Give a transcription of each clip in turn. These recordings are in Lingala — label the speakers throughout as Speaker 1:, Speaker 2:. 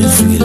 Speaker 1: Just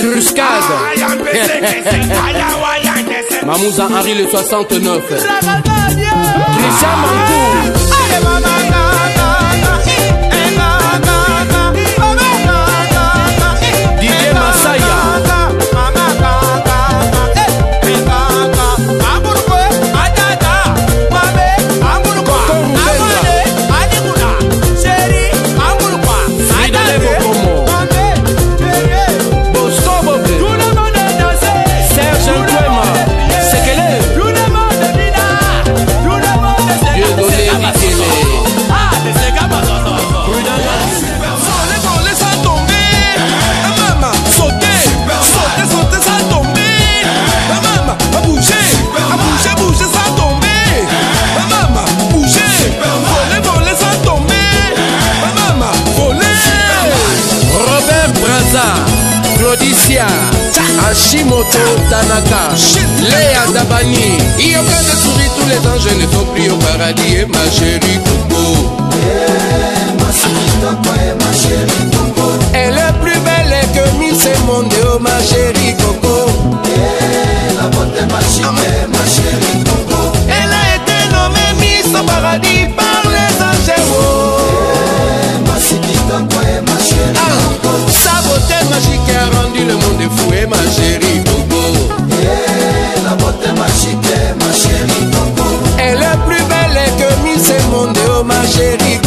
Speaker 1: Furuscade. Mamouza Harry le 69. Christian Mancourt. Shimoto, Tanaka, Léa Dabani, plein de souris, tous les anges ne sont plus au paradis et ma chérie Coco. Elle est plus belle que Miss Monde, oh ma chérie Coco. Elle a été nommée Miss au paradis par les anges. Oh. Ah, sa beauté magique est le monde est fou et ma chérie Bobo. Yeah, la beauté magique, ma chérie Bobo. Elle est plus belle que Miss Monde, oh ma chérie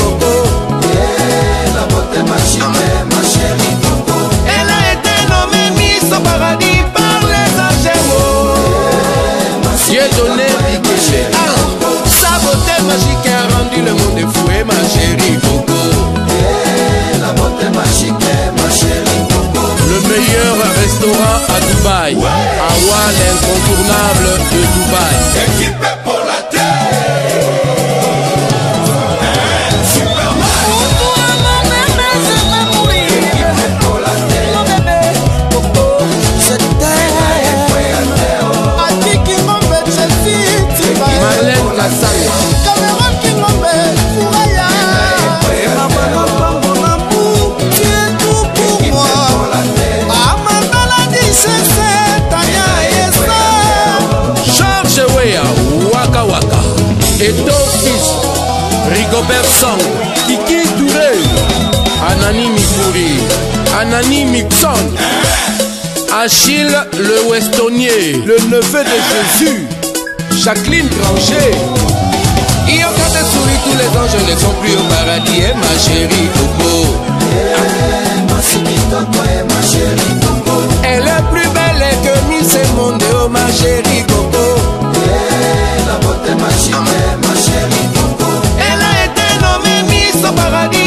Speaker 1: feu de Jésus, Jacqueline Granger. Et quand des souris, tous les anges ne sont plus au paradis, et ma chérie Coco. Elle est plus belle que mise ce monde, oh ma chérie Coco. Elle a été nommée Miss au paradis.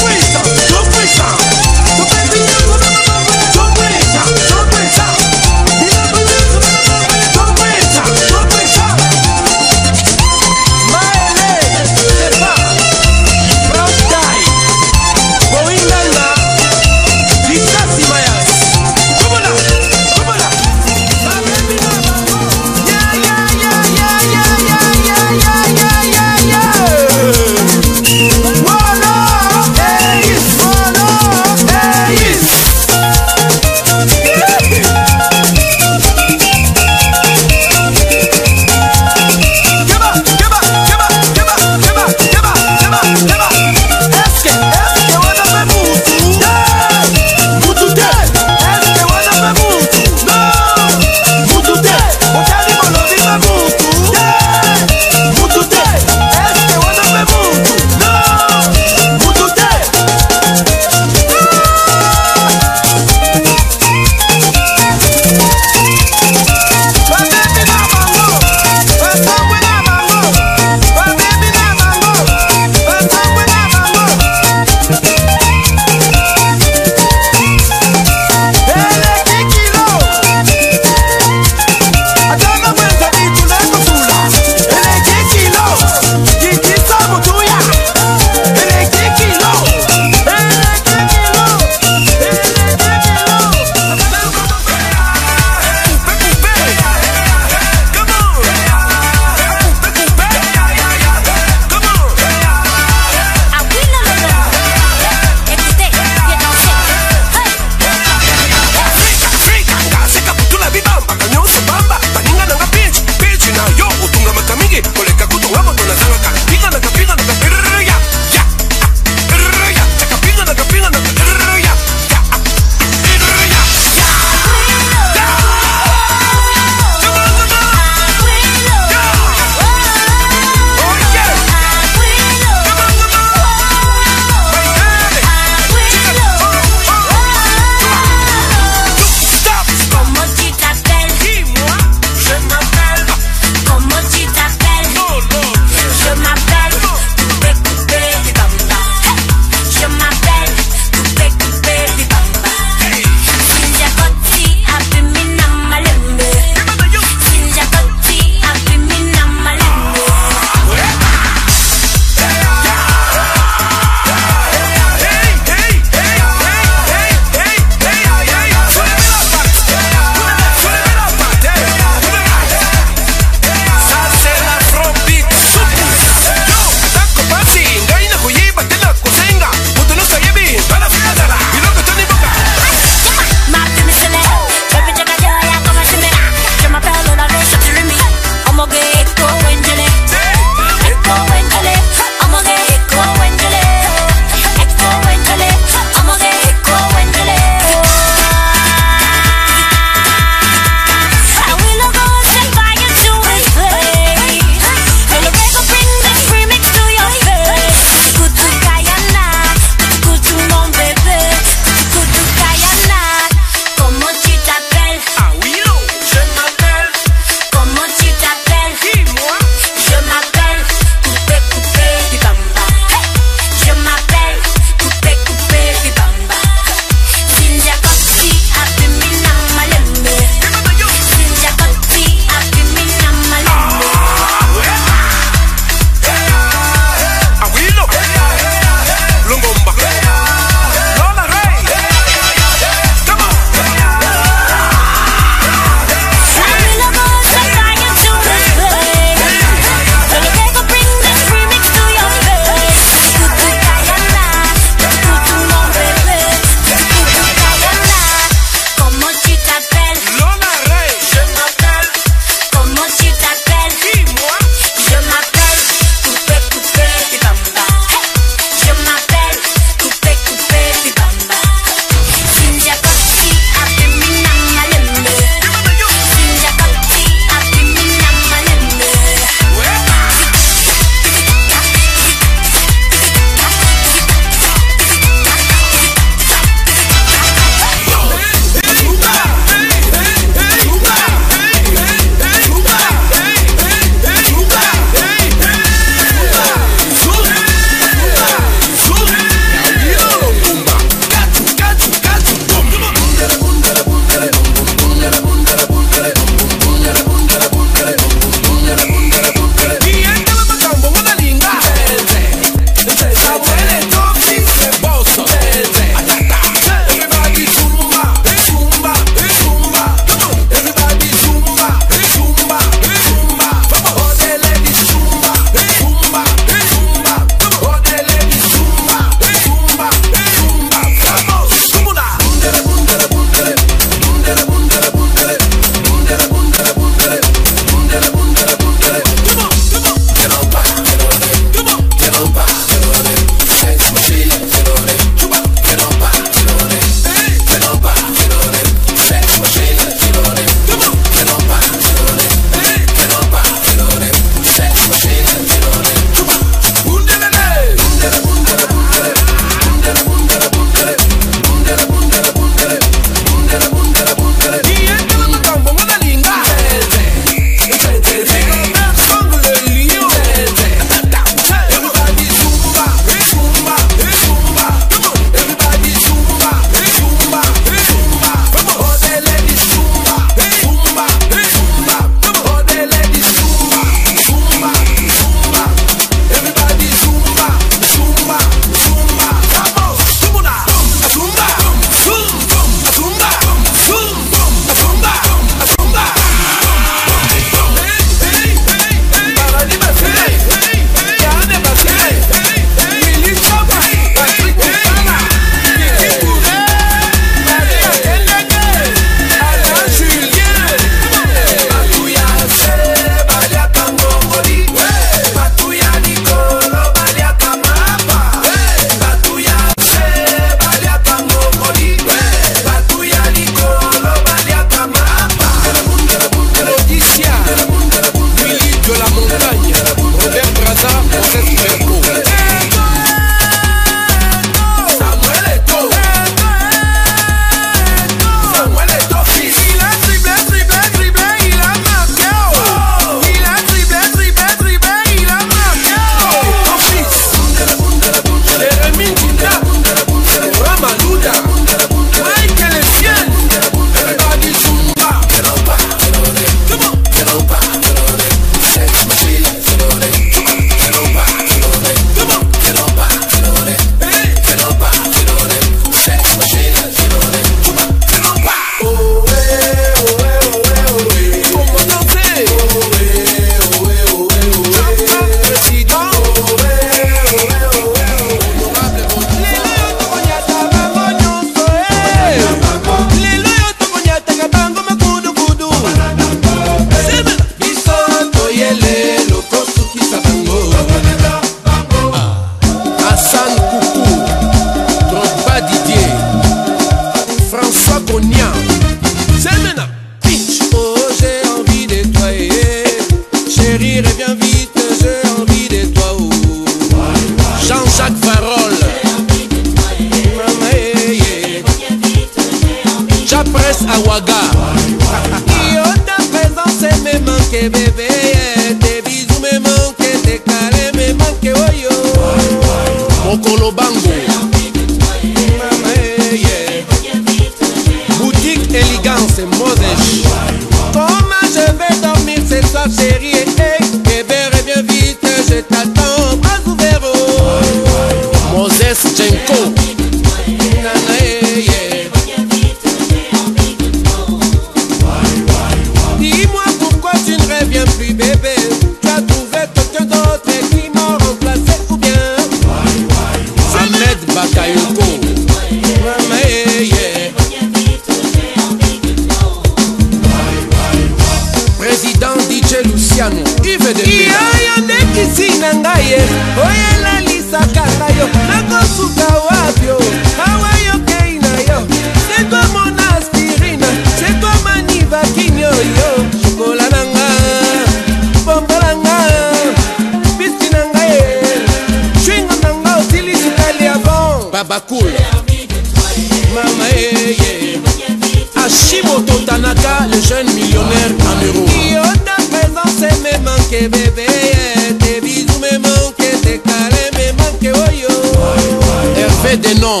Speaker 1: fait des noms.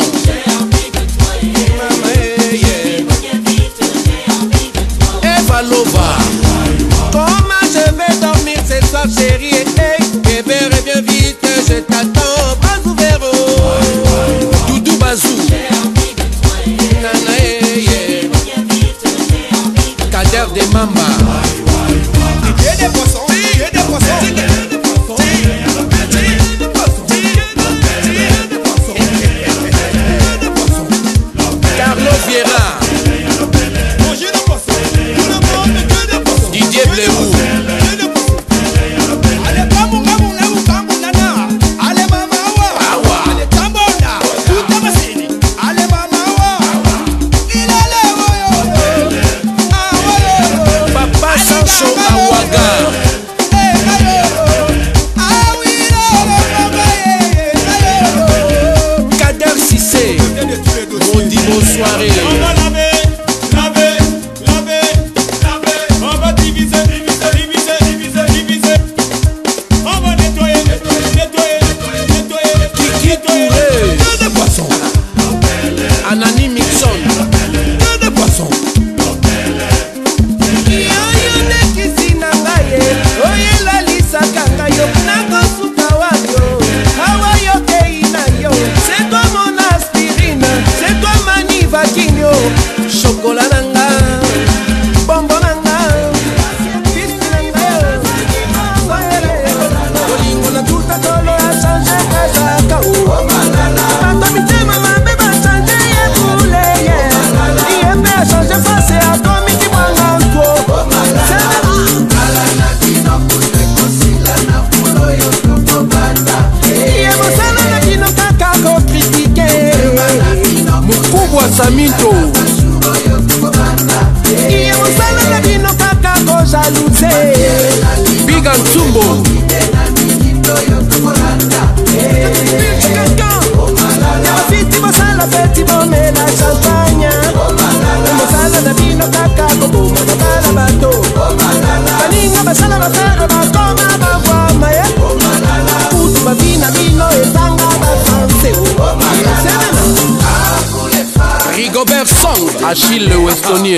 Speaker 1: Achille le Westonien,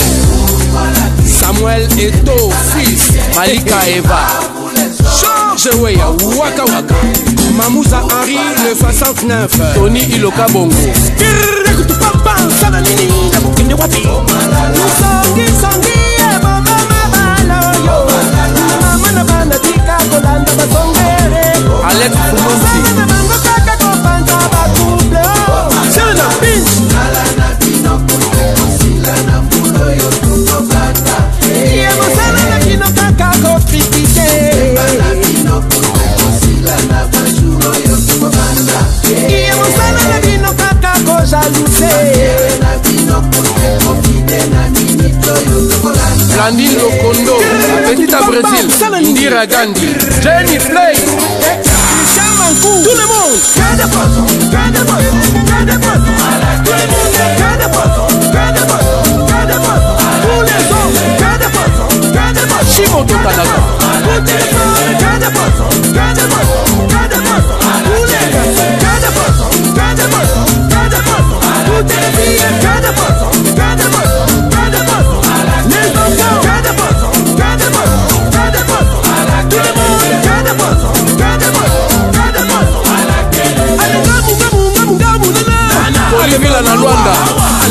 Speaker 1: Samuel Eto, fils, Malika Eva, George Weya, Waka Waka, Mamouza Henri le 69, Tony Iloka Bongo. Alex Fumonti. ye mosala na bino kaka kokritike ye mosala na bino kaka kojaluse landin lokondo apetit a brésil ndira gandi jenny play christian mankou tout le monde que de poisson que de poisson que de poisson tout le monde que de poisson que de poisson sódò tàdàgbà. Alemila na Luanda.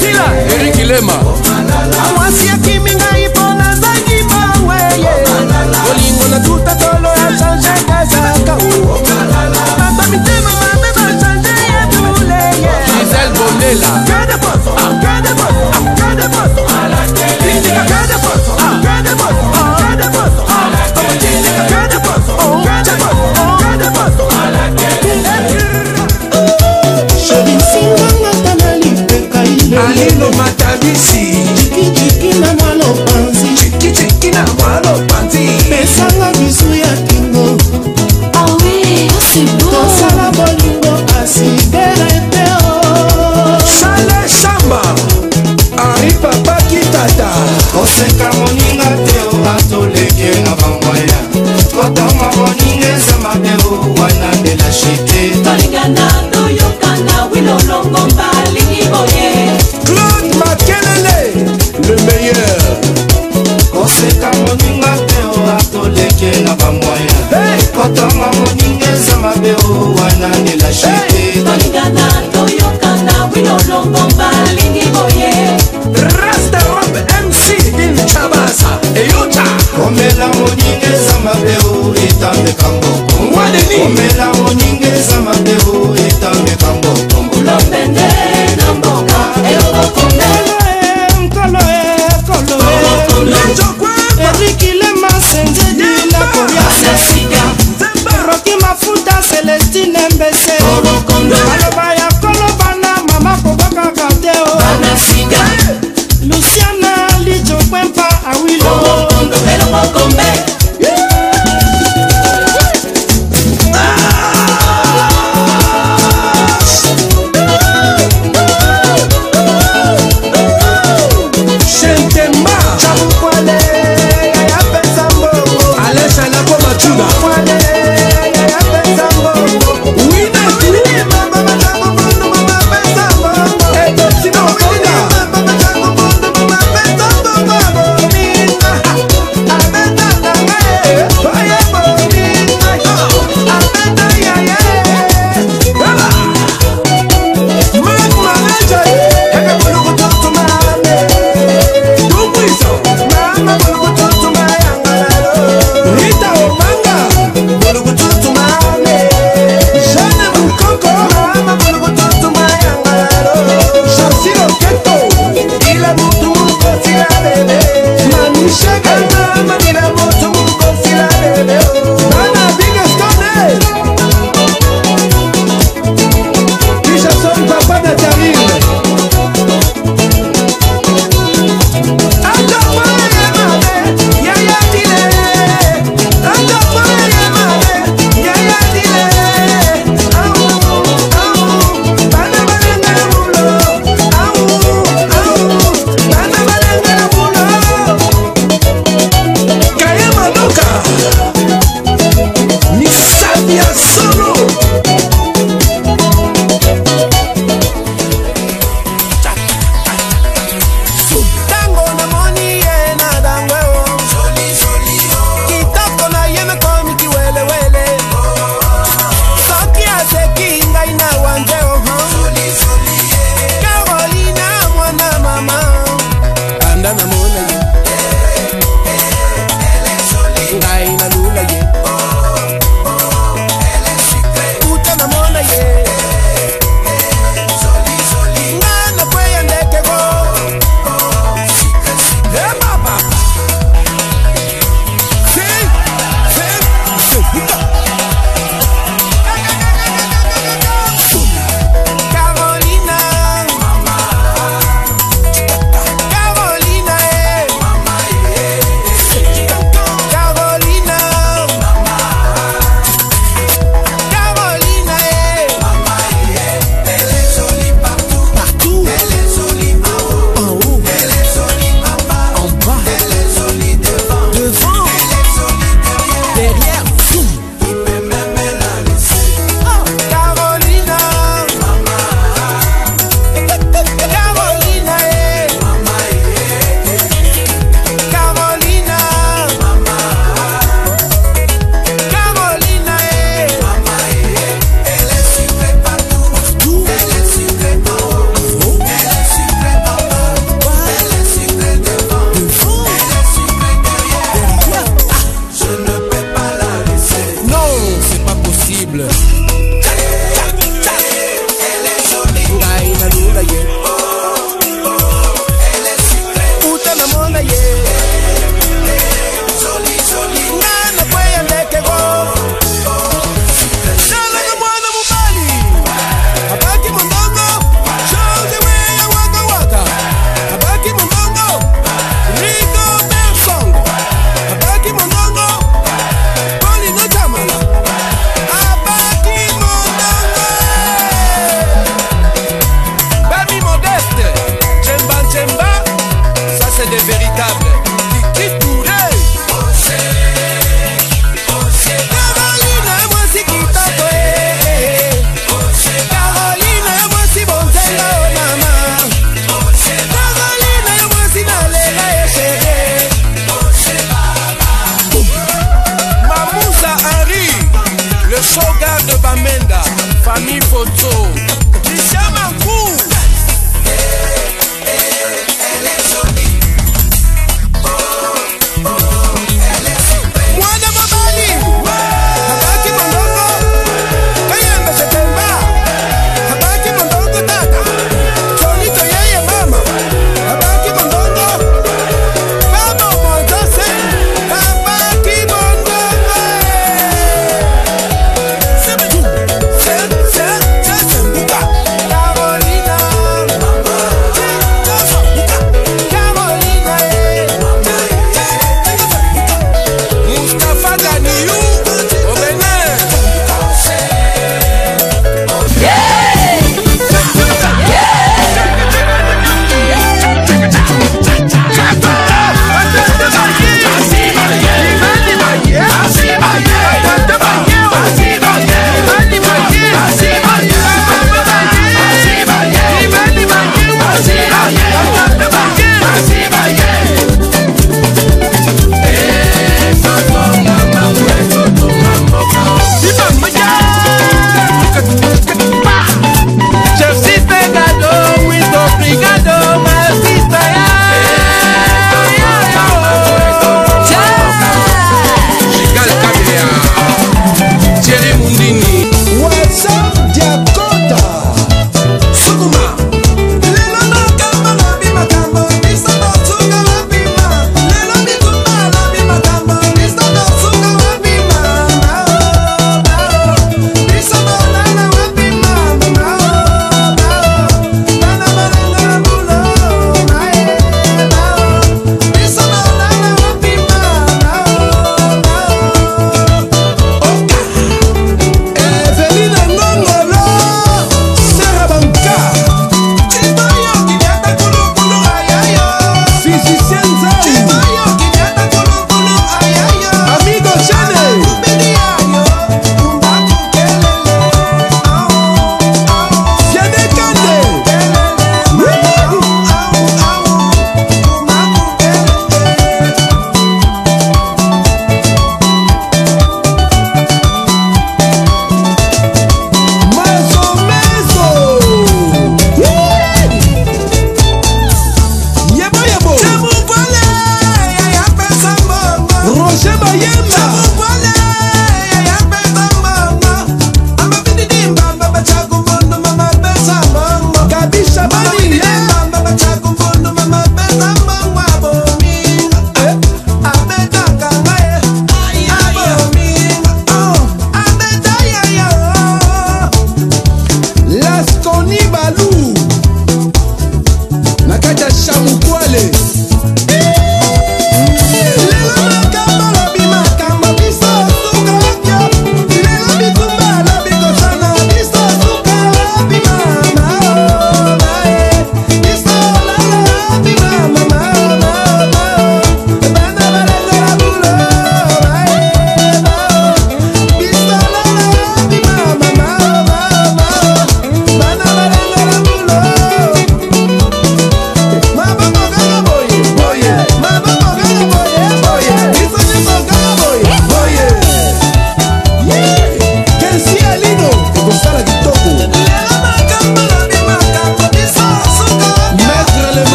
Speaker 1: tila erikilema mwasiakimi ngai mpona nzangi maweye kolingo na tuta tolo ya change ezaka bato mitema mabe bachange ya tuleye gisel bolela ¡Sí!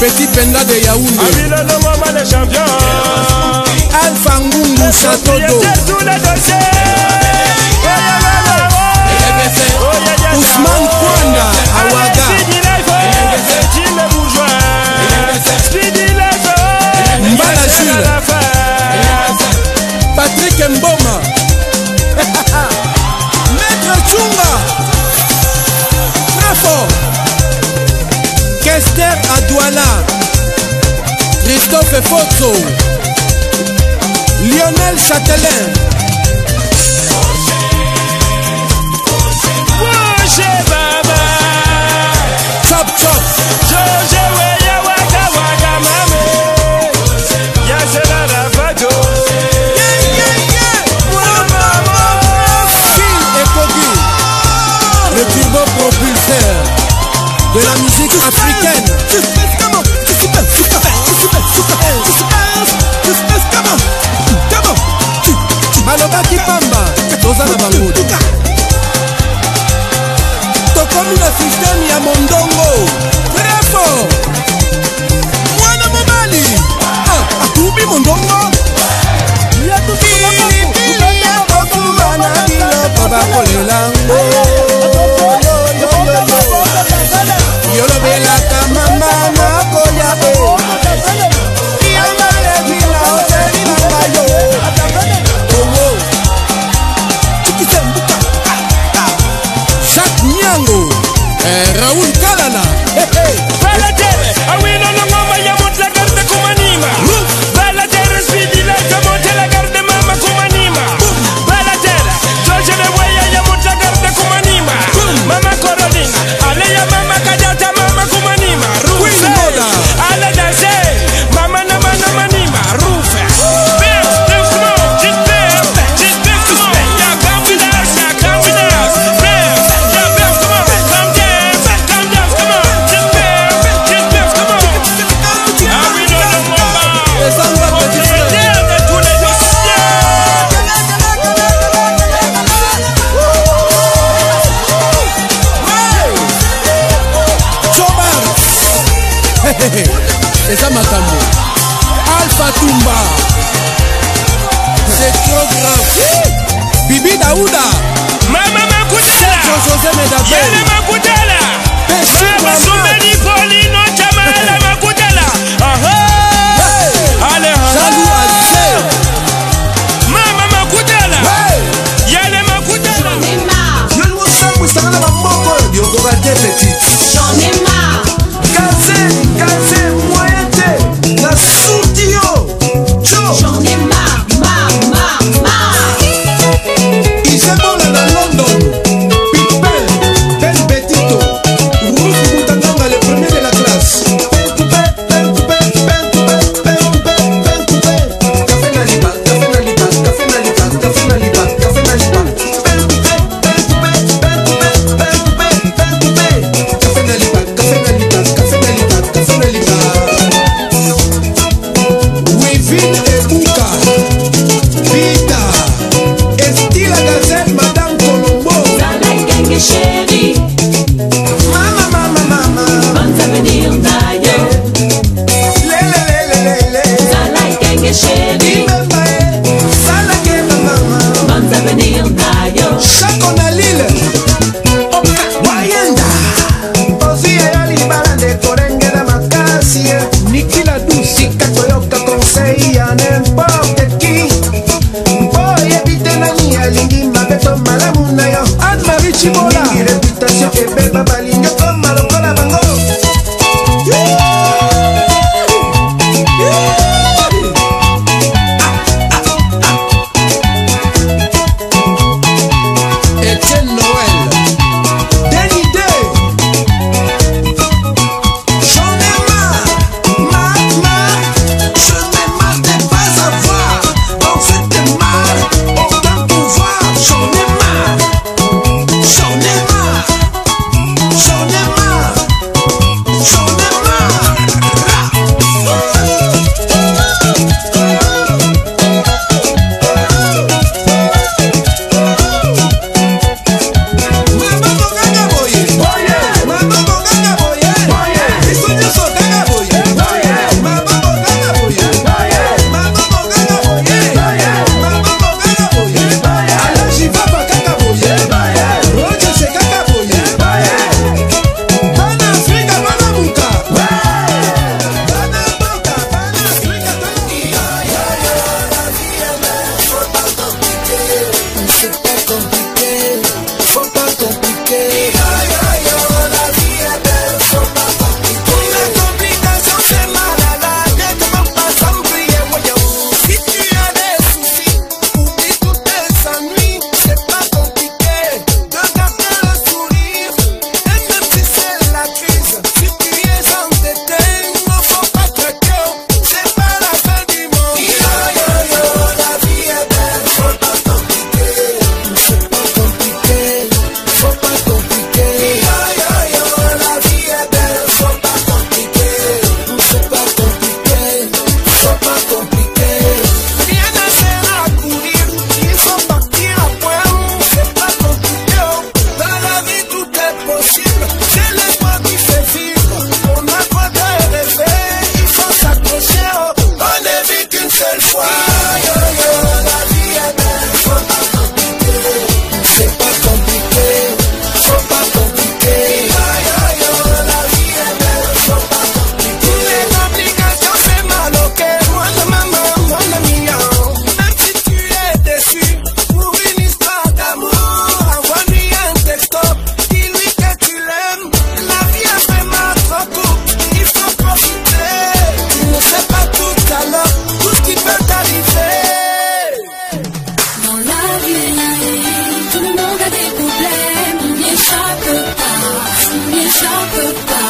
Speaker 1: Petit Penda de Yaoundé Alpha Ngungu Satodo Ousmane Kwanda Awaga Mbala Jules Foto, Lionel Châtelain. Roger Baba. Chop Chop. George Weya Waka Waka Mame. Yasela Ravado. Yeah, yeah, yeah. Wama. Phil et Kogi. Le turbo propulseur de la musique africaine. balaki pamba toza na bangodo tokomi na sisteme ya mondongo trepo mwana mobali atubi ah, mondongo pilipili ya kokuma na biloko bakolelango eh, Raúl Calana.
Speaker 2: talk about, when you talk about.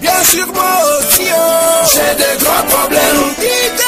Speaker 1: Bien sûr, moi aussi, hein. j'ai des gros problèmes.